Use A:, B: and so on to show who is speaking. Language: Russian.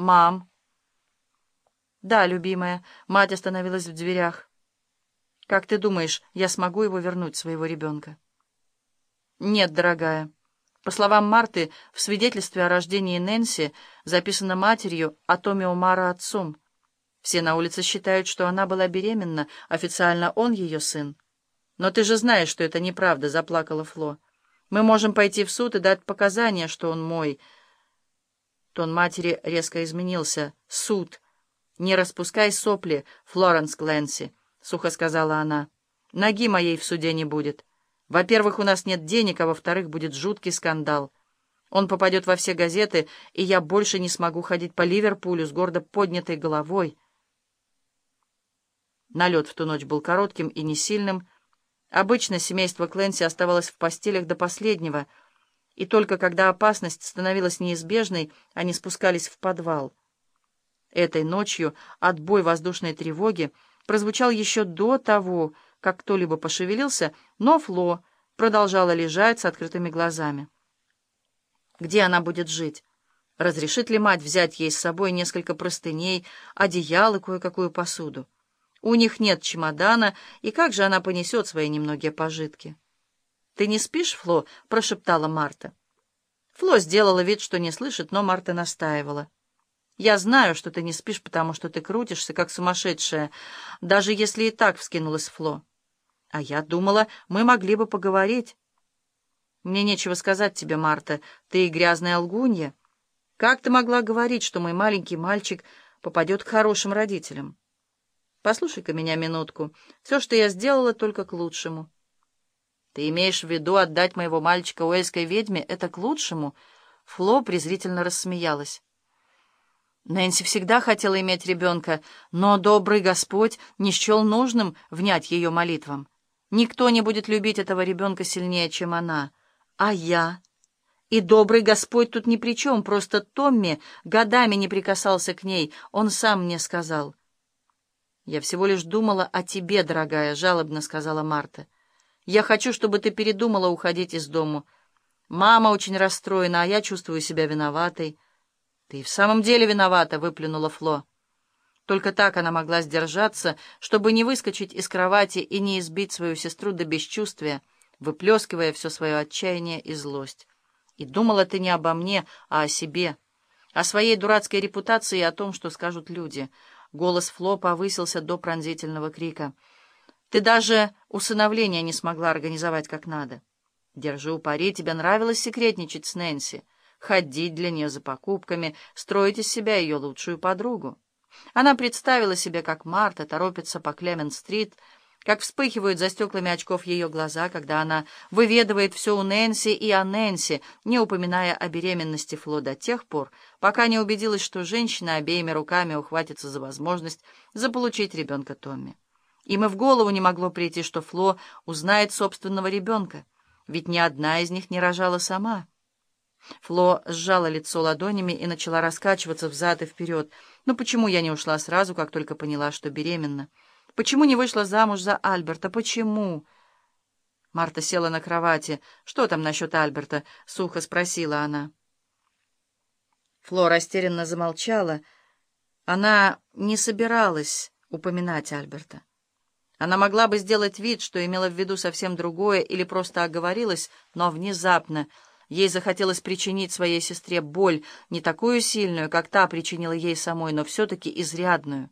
A: «Мам!» «Да, любимая». Мать остановилась в дверях. «Как ты думаешь, я смогу его вернуть, своего ребенка?» «Нет, дорогая». По словам Марты, в свидетельстве о рождении Нэнси записано матерью, а Томми Омара отцом. Все на улице считают, что она была беременна, официально он ее сын. «Но ты же знаешь, что это неправда», — заплакала Фло. «Мы можем пойти в суд и дать показания, что он мой». Тон матери резко изменился. «Суд! Не распускай сопли, Флоренс Гленси», — сухо сказала она. «Ноги моей в суде не будет». Во-первых, у нас нет денег, а во-вторых, будет жуткий скандал. Он попадет во все газеты, и я больше не смогу ходить по Ливерпулю с гордо поднятой головой. Налет в ту ночь был коротким и несильным. Обычно семейство Кленси оставалось в постелях до последнего, и только когда опасность становилась неизбежной, они спускались в подвал. Этой ночью отбой воздушной тревоги прозвучал еще до того, как кто-либо пошевелился, но Фло продолжала лежать с открытыми глазами. Где она будет жить? Разрешит ли мать взять ей с собой несколько простыней, одеял и кое-какую посуду? У них нет чемодана, и как же она понесет свои немногие пожитки? «Ты не спишь, Фло?» — прошептала Марта. Фло сделала вид, что не слышит, но Марта настаивала. Я знаю, что ты не спишь, потому что ты крутишься, как сумасшедшая, даже если и так вскинулась Фло. А я думала, мы могли бы поговорить. Мне нечего сказать тебе, Марта, ты грязная лгунья. Как ты могла говорить, что мой маленький мальчик попадет к хорошим родителям? Послушай-ка меня минутку. Все, что я сделала, только к лучшему. Ты имеешь в виду отдать моего мальчика уэльской ведьме? Это к лучшему? Фло презрительно рассмеялась. Нэнси всегда хотела иметь ребенка, но добрый Господь не счел нужным внять ее молитвам. Никто не будет любить этого ребенка сильнее, чем она. А я? И добрый Господь тут ни при чем, просто Томми годами не прикасался к ней, он сам мне сказал. «Я всего лишь думала о тебе, дорогая», — жалобно сказала Марта. «Я хочу, чтобы ты передумала уходить из дому. Мама очень расстроена, а я чувствую себя виноватой». «Ты в самом деле виновата», — выплюнула Фло. Только так она могла сдержаться, чтобы не выскочить из кровати и не избить свою сестру до бесчувствия, выплескивая все свое отчаяние и злость. И думала ты не обо мне, а о себе, о своей дурацкой репутации и о том, что скажут люди. Голос Фло повысился до пронзительного крика. Ты даже усыновление не смогла организовать как надо. Держу пари, тебе нравилось секретничать с Нэнси ходить для нее за покупками, строить из себя ее лучшую подругу. Она представила себе, как Марта торопится по Клемент-стрит, как вспыхивают за стеклами очков ее глаза, когда она выведывает все у Нэнси и о Нэнси, не упоминая о беременности Фло до тех пор, пока не убедилась, что женщина обеими руками ухватится за возможность заполучить ребенка Томми. Им и в голову не могло прийти, что Фло узнает собственного ребенка, ведь ни одна из них не рожала сама. Фло сжала лицо ладонями и начала раскачиваться взад и вперед. «Ну почему я не ушла сразу, как только поняла, что беременна? Почему не вышла замуж за Альберта? Почему?» Марта села на кровати. «Что там насчет Альберта?» — сухо спросила она. Фло растерянно замолчала. Она не собиралась упоминать Альберта. Она могла бы сделать вид, что имела в виду совсем другое или просто оговорилась, но внезапно... Ей захотелось причинить своей сестре боль, не такую сильную, как та причинила ей самой, но все-таки изрядную.